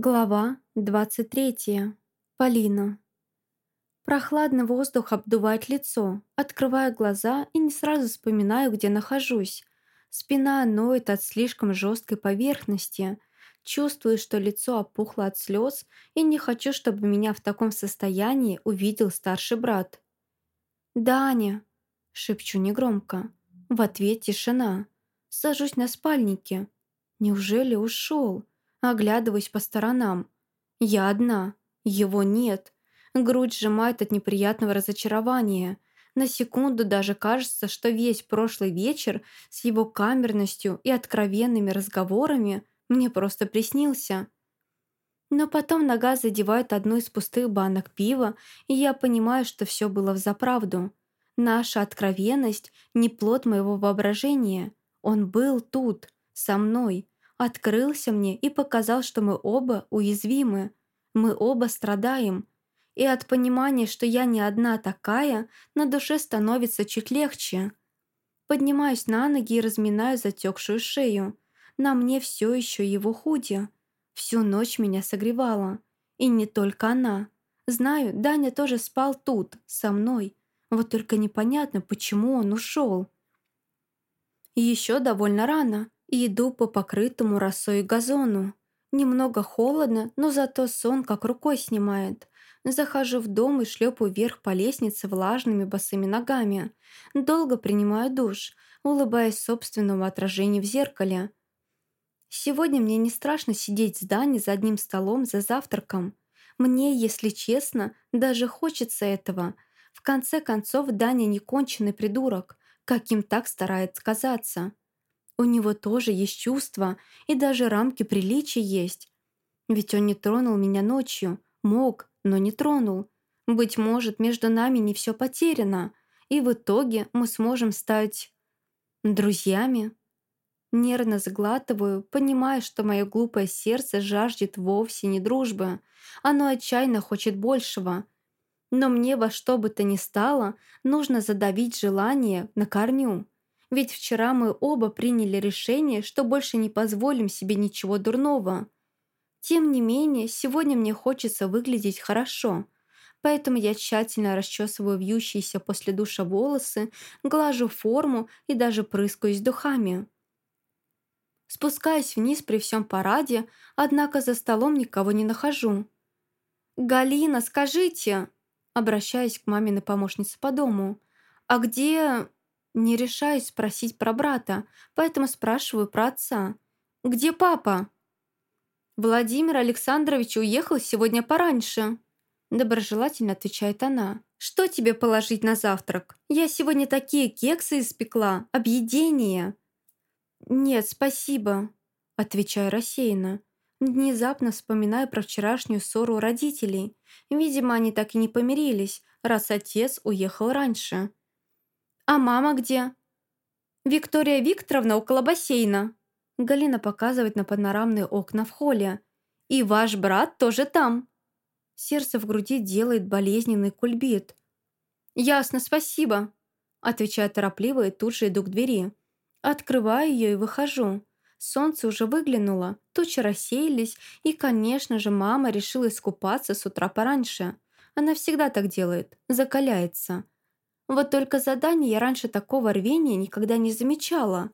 Глава 23. Полина. Прохладный воздух обдувает лицо. Открываю глаза и не сразу вспоминаю, где нахожусь. Спина ноет от слишком жесткой поверхности. Чувствую, что лицо опухло от слез и не хочу, чтобы меня в таком состоянии увидел старший брат. «Даня!» – шепчу негромко. В ответ тишина. Сажусь на спальнике. Неужели ушел? Оглядываюсь по сторонам. Я одна. Его нет. Грудь сжимает от неприятного разочарования. На секунду даже кажется, что весь прошлый вечер с его камерностью и откровенными разговорами мне просто приснился. Но потом нога задевает одну из пустых банок пива, и я понимаю, что все было взаправду. Наша откровенность – не плод моего воображения. Он был тут, со мной, открылся мне и показал, что мы оба уязвимы, мы оба страдаем. И от понимания, что я не одна такая, на душе становится чуть легче. Поднимаюсь на ноги и разминаю затекшую шею. На мне все еще его худи. Всю ночь меня согревала. И не только она. Знаю, Даня тоже спал тут, со мной. Вот только непонятно, почему он ушел. Еще довольно рано и иду по покрытому росой газону. Немного холодно, но зато сон как рукой снимает. Захожу в дом и шлепаю вверх по лестнице влажными босыми ногами. Долго принимаю душ, улыбаясь собственному отражению в зеркале. Сегодня мне не страшно сидеть с Дани за одним столом за завтраком. Мне, если честно, даже хочется этого. В конце концов, Даня не конченый придурок, каким так старается казаться. У него тоже есть чувства, и даже рамки приличия есть. Ведь он не тронул меня ночью. Мог, но не тронул. Быть может, между нами не все потеряно, и в итоге мы сможем стать... друзьями. Нервно сглатываю, понимая, что мое глупое сердце жаждет вовсе не дружбы. Оно отчаянно хочет большего. Но мне во что бы то ни стало, нужно задавить желание на корню. Ведь вчера мы оба приняли решение, что больше не позволим себе ничего дурного. Тем не менее, сегодня мне хочется выглядеть хорошо, поэтому я тщательно расчесываю вьющиеся после душа волосы, глажу форму и даже прыскаюсь духами. Спускаюсь вниз при всем параде, однако за столом никого не нахожу. «Галина, скажите!» Обращаюсь к маминой помощнице по дому. «А где...» Не решаюсь спросить про брата, поэтому спрашиваю про отца. «Где папа?» «Владимир Александрович уехал сегодня пораньше», доброжелательно отвечает она. «Что тебе положить на завтрак? Я сегодня такие кексы испекла, объедение». «Нет, спасибо», отвечаю рассеянно. Внезапно вспоминаю про вчерашнюю ссору родителей. Видимо, они так и не помирились, раз отец уехал раньше. «А мама где?» «Виктория Викторовна около бассейна». Галина показывает на панорамные окна в холле. «И ваш брат тоже там». Сердце в груди делает болезненный кульбит. «Ясно, спасибо», – отвечаю торопливо и тут же иду к двери. Открываю ее и выхожу. Солнце уже выглянуло, тучи рассеялись, и, конечно же, мама решила искупаться с утра пораньше. Она всегда так делает, закаляется. Вот только задание я раньше такого рвения никогда не замечала.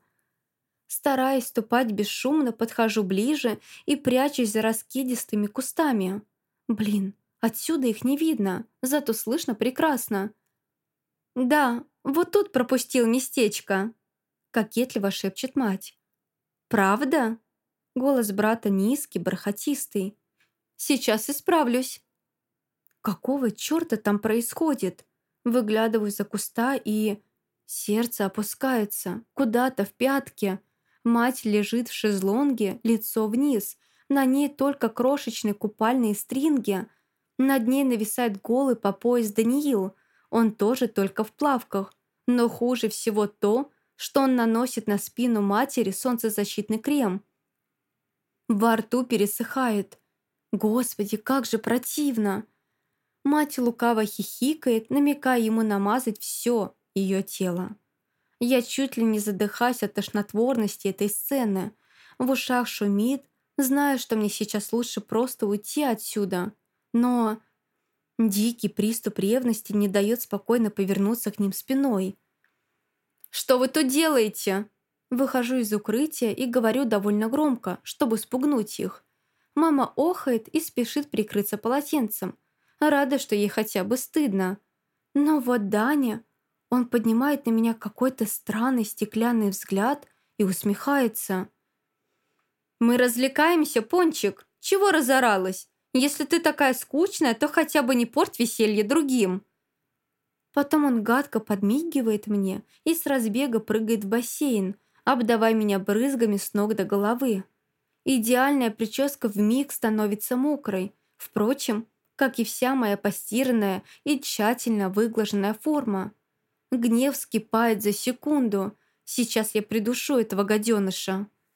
Стараясь ступать бесшумно, подхожу ближе и прячусь за раскидистыми кустами. Блин, отсюда их не видно, зато слышно прекрасно. «Да, вот тут пропустил местечко», — кокетливо шепчет мать. «Правда?» Голос брата низкий, бархатистый. «Сейчас исправлюсь». «Какого черта там происходит?» Выглядываю за куста и... Сердце опускается куда-то в пятки. Мать лежит в шезлонге, лицо вниз. На ней только крошечные купальные стринги. Над ней нависает голый по пояс Даниил. Он тоже только в плавках. Но хуже всего то, что он наносит на спину матери солнцезащитный крем. Во рту пересыхает. Господи, как же противно! Мать лукаво хихикает, намекая ему намазать все ее тело. Я чуть ли не задыхаюсь от тошнотворности этой сцены. В ушах шумит, Знаю, что мне сейчас лучше просто уйти отсюда, но... Дикий приступ ревности не дает спокойно повернуться к ним спиной. «Что вы тут делаете?» Выхожу из укрытия и говорю довольно громко, чтобы спугнуть их. Мама охает и спешит прикрыться полотенцем. Рада, что ей хотя бы стыдно. Но вот Даня... Он поднимает на меня какой-то странный стеклянный взгляд и усмехается. «Мы развлекаемся, Пончик. Чего разоралась? Если ты такая скучная, то хотя бы не порть веселье другим». Потом он гадко подмигивает мне и с разбега прыгает в бассейн, обдавая меня брызгами с ног до головы. Идеальная прическа вмиг становится мокрой. Впрочем, как и вся моя постиранная и тщательно выглаженная форма. Гнев скипает за секунду. Сейчас я придушу этого гаденыша.